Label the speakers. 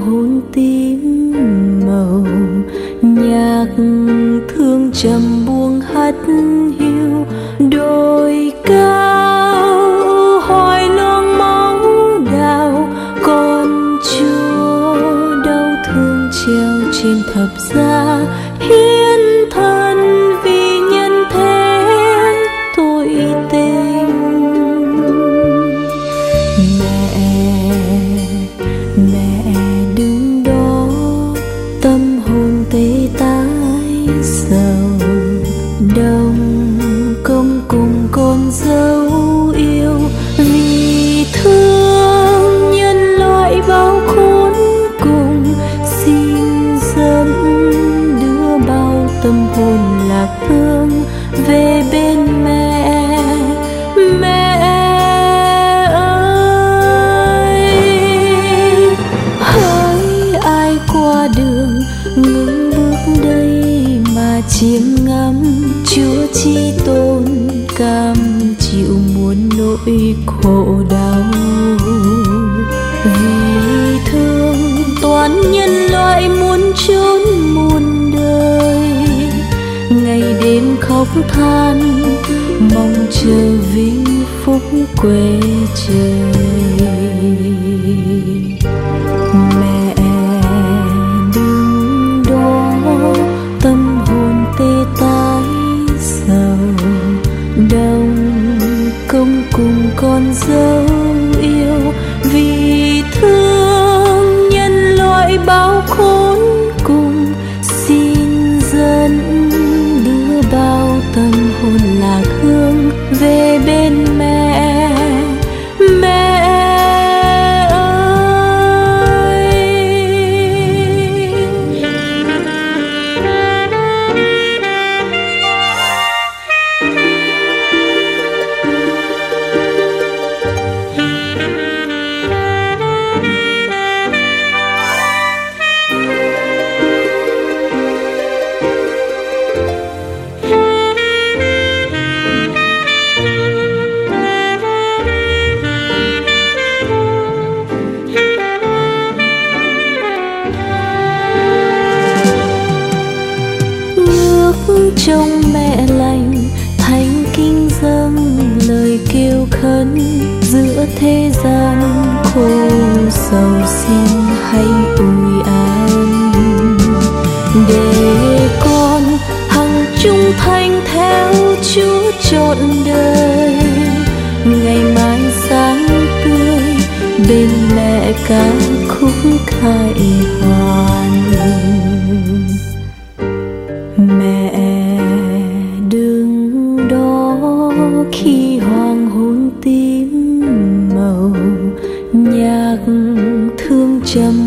Speaker 1: hôn tím màu, nhạc thương trầm buông hát hiu đôi cao hoài loang máu đào con chúa đau thương treo trên thập giá. Chiêm ngắm chúa chi tôn cam chịu muôn nỗi khổ đau. Vì thương toàn nhân loại muốn trốn muôn đời, ngày đêm khóc than, mong chờ vinh phúc quê trời. Còn con dấu trong mẹ lành, thánh kinh dâng lời kêu khấn giữa thế gian khô sầu xin hãy ủi an. Để con hằng trung thành theo chúa trọn đời, ngày mai sáng tươi bên mẹ ca khúc khai hoàn. Mẹ khi hoàng hôn tím màu nhạc thương trầm